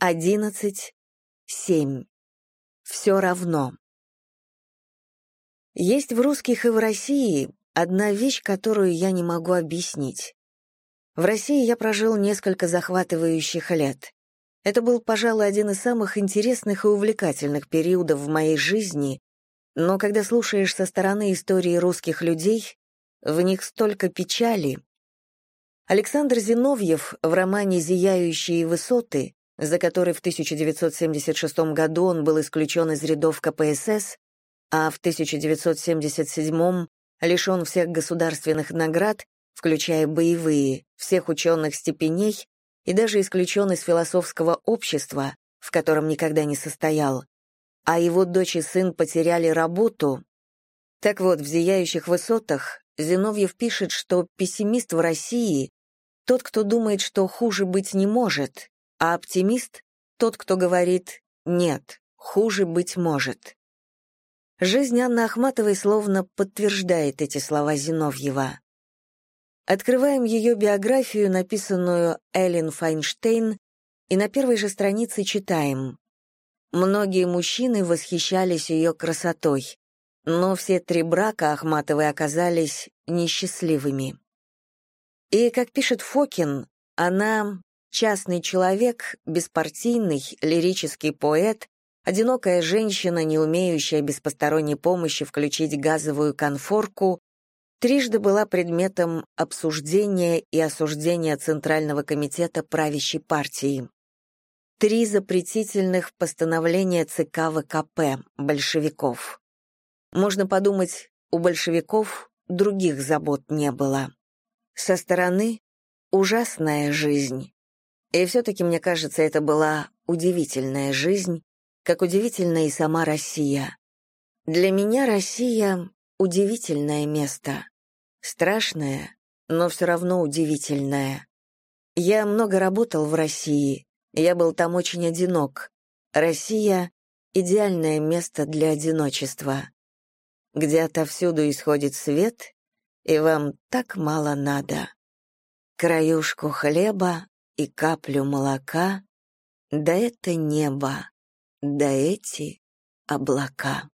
11, 7. Все равно. Есть в русских и в России одна вещь, которую я не могу объяснить. В России я прожил несколько захватывающих лет. Это был, пожалуй, один из самых интересных и увлекательных периодов в моей жизни, но когда слушаешь со стороны истории русских людей, в них столько печали. Александр Зиновьев в романе «Зияющие высоты», за который в 1976 году он был исключен из рядов КПСС, а в 1977 лишен всех государственных наград, включая боевые, всех ученых степеней и даже исключен из философского общества, в котором никогда не состоял, а его дочь и сын потеряли работу. Так вот, в «Зияющих высотах» Зиновьев пишет, что пессимист в России — тот, кто думает, что хуже быть не может, а оптимист — тот, кто говорит «нет, хуже быть может». Жизнь Анны Ахматовой словно подтверждает эти слова Зиновьева. Открываем ее биографию, написанную Эллен Файнштейн, и на первой же странице читаем. Многие мужчины восхищались ее красотой, но все три брака Ахматовой оказались несчастливыми. И, как пишет Фокин, она частный человек, беспартийный, лирический поэт, одинокая женщина, не умеющая без посторонней помощи включить газовую конфорку, трижды была предметом обсуждения и осуждения Центрального комитета правящей партии. Три запретительных постановления ЦК ВКП, большевиков. Можно подумать, у большевиков других забот не было. Со стороны — ужасная жизнь. И все-таки, мне кажется, это была удивительная жизнь, как удивительна и сама Россия. Для меня Россия удивительное место. Страшное, но все равно удивительное. Я много работал в России, я был там очень одинок. Россия — идеальное место для одиночества, где отовсюду исходит свет, и вам так мало надо. Краюшку хлеба и каплю молока, да это небо, да эти облака.